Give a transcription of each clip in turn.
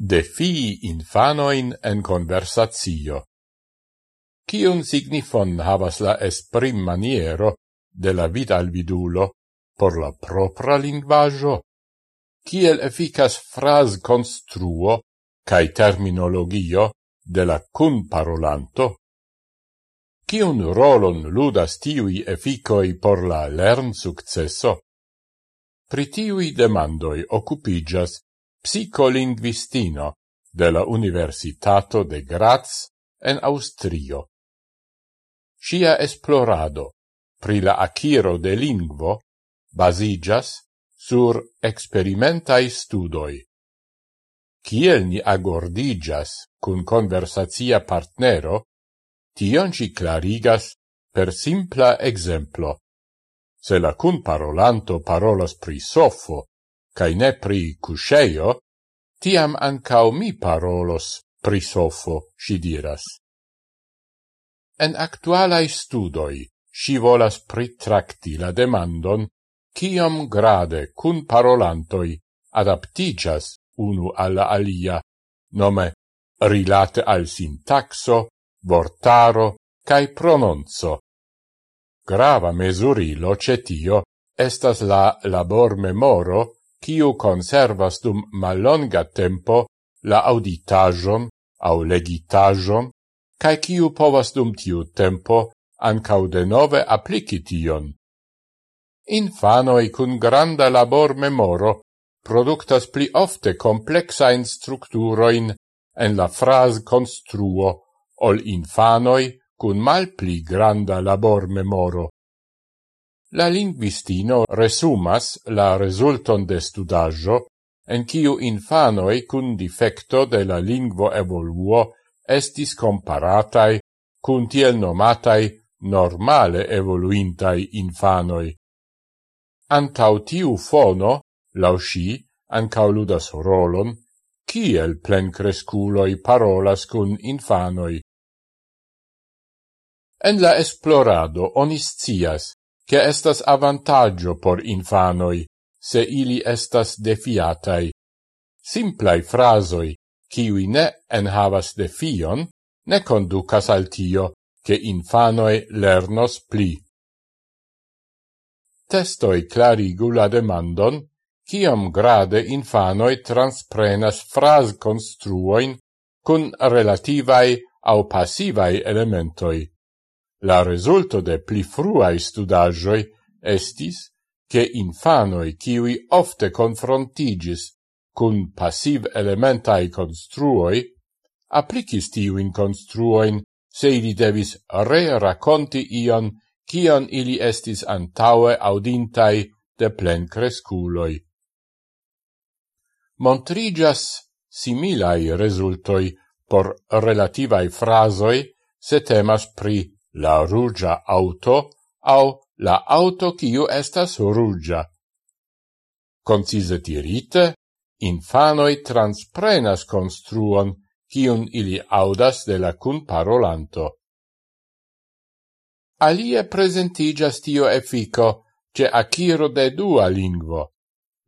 defii infanoin en conversatio. Cion signifon havas la esprim maniero de la vita al vidulo por la propra linguaggio? Ciel efficas fras construo cae terminologio de la cun parolanto? Cion rolon ludas tiui efficoi por la lern successo? Pri tiui demandoi occupigas psicolinguistino de la Universitato de Graz en Austrio. Sia esplorado pri la aciro de lingvo basigas sur experimentai studoi. Ciel ni agordigas cun conversatia partnero, tion ci clarigas per simpla exemplo. Se la cun parolanto parolas pri sofo, cae ne pri cusceio, tiam ancao mi parolos pri sofo, si diras. En actualai studoi, si volas pritracti la demandon, ciam grade cun parolantoi adaptigas unu alla alia, nome rilate al sintaxo, vortaro, cae prononzo. Grava mesurilo cetio estas la labor memoro kiu conservas dum malonga tempo la auditajon au legitajon, cae kiu povas dum tiu tempo ancau de nove tion. Infanoi cun granda labor memoro productas pli ofte complexain structuroin en la fras construo ol infanoi cun mal pli granda labor memoro. La linguistino resumas la resulton de studaggio en kiu infanoi cun difecto de la lingvo evoluo estis comparatai cun tiel nomatai normale evoluintai infanoi. Antau tiu fono, lausci, ancau ludas rolon, ciel plen cresculoi parolas cun infanoi. En la esplorado onis cias, che estas avantaggio por infanoi, se ili estas defiatai. Simplai frasoi, kiwi ne enhavas defion, ne conducas al tio, che infanoi lernos pli. Testoi clarigu la demandon, kiom grade infanoi transprenas fras construoin cun relativai au passivai elementoi. La resulto de pli fruae studagioi estis che infanoi kiwi ofte confrontigis cun passiv elementai construoi, applicis tiuin construoin se ili devis re-raconti ion cion ili estis antaue audintai de plen cresculoi. Montrigas similai resultoi por relativai frasoi se temas pri la rugia auto au la auto kiu estas rugia. Concise dirite, infanoi transprenas construon kiun ili audas de la cun parolanto. Alie presentigas tio effico ce aciro de dua lingvo.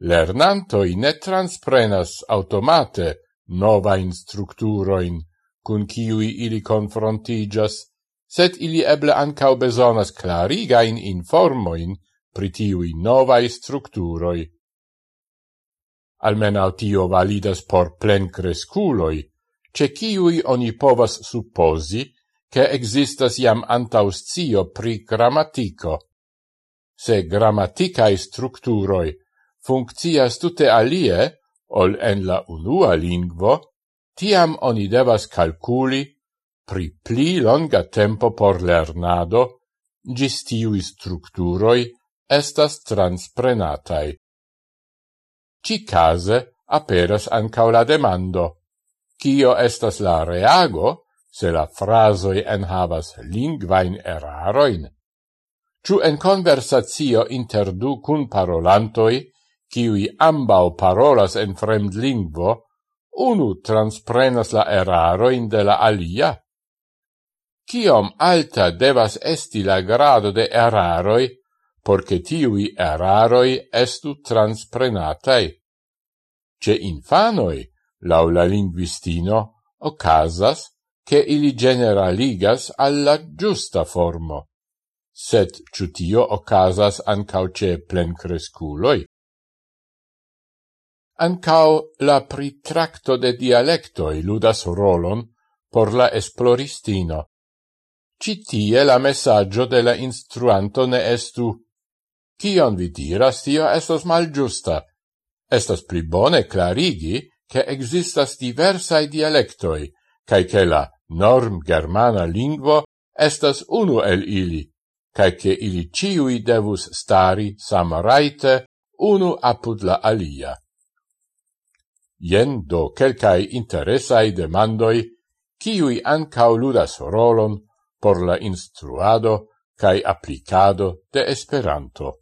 Lernantoi ne transprenas automate nova instructuroin cun kiui ili confrontigas, set ili eble ancau besonas clarigain informoin pri tiui novae structuroi. Almenau tio validas por plen cresculoi, ce ciui oni povas supposi che existas iam antauscio pri grammatico. Se grammaticae structuroi funccias tute alie, ol en la unua lingvo, tiam oni devas calculi pri pli longa tempo por lernado, gis tiui structuroi estas transprenatai. Ci case aperas ancau la demando, cio estas la reago se la frasoi enhavas lingvain eraroin? Ciu en conversatio inter du cun parolantoi, ciui ambau parolas en fremd lingvo, unu transprenas la eraroin de la alia, Ciom alta devas esti la grado de eraroi, porce tiui eraroi estu transprenatai. Ce infanoi, laula linguistino, ocasas che ili generaligas alla giusta formo. Sed ciutio ocasas ancau ce plencresculoi. Ancao la pritracto de dialectoi ludas rolon por la esploristino. Citie la messaggio de la instruanto ne estu. Cion vi diras, tio estos malgiusta. Estas pli bone clarigi che existas diversai dialectoi, cae che la norm germana lingvo estas unu el ili, cae che ili ciui devus stari samaraite unu apud la alia. Jen do quelcae interesai demandoi, ciui ancau ludas rolon por la instruado cae applicado de Esperanto.